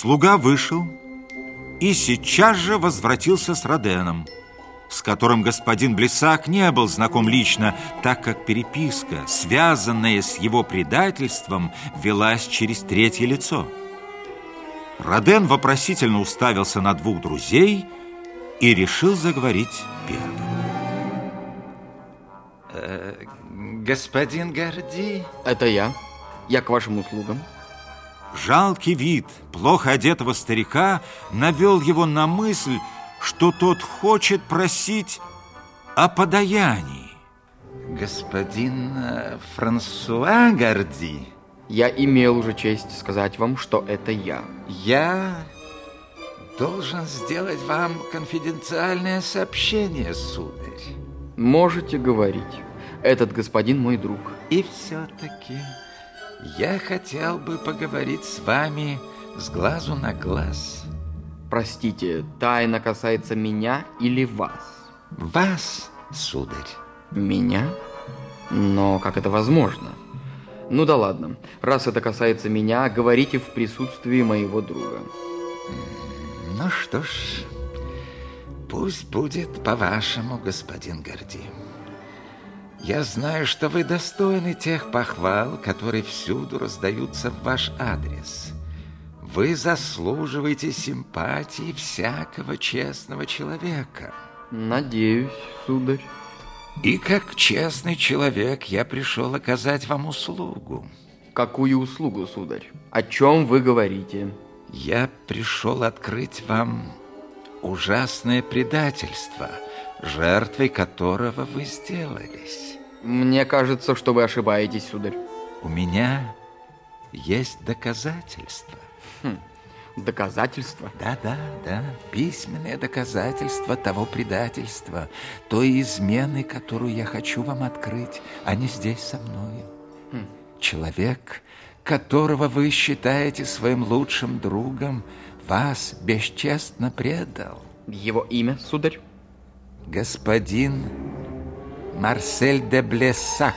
Слуга вышел и сейчас же возвратился с Роденом, с которым господин Блесак не был знаком лично, так как переписка, связанная с его предательством, велась через третье лицо. Роден вопросительно уставился на двух друзей и решил заговорить первым. Э, господин Горди? Это я. Я к вашим услугам. Жалкий вид плохо одетого старика навел его на мысль, что тот хочет просить о подаянии. Господин э, Франсуа Горди? Я имел уже честь сказать вам, что это я. Я должен сделать вам конфиденциальное сообщение, сударь. Можете говорить. Этот господин мой друг. И все-таки я хотел бы поговорить с вами с глазу на глаз. Простите, тайна касается меня или вас? Вас, сударь. Меня? Но как это возможно? Ну да ладно, раз это касается меня, говорите в присутствии моего друга. Ну что ж, пусть будет по-вашему, господин Горди. Я знаю, что вы достойны тех похвал, которые всюду раздаются в ваш адрес. Вы заслуживаете симпатии всякого честного человека. Надеюсь, сударь. И как честный человек я пришел оказать вам услугу. Какую услугу, сударь? О чем вы говорите? Я пришел открыть вам ужасное предательство, жертвой которого вы сделались. Мне кажется, что вы ошибаетесь, сударь. У меня есть доказательства. Хм, Доказательства? Да, да, да. Письменное доказательство того предательства, той измены, которую я хочу вам открыть, а не здесь со мной. Хм. Человек, которого вы считаете своим лучшим другом, вас бесчестно предал. Его имя, сударь? Господин Марсель де Блесак.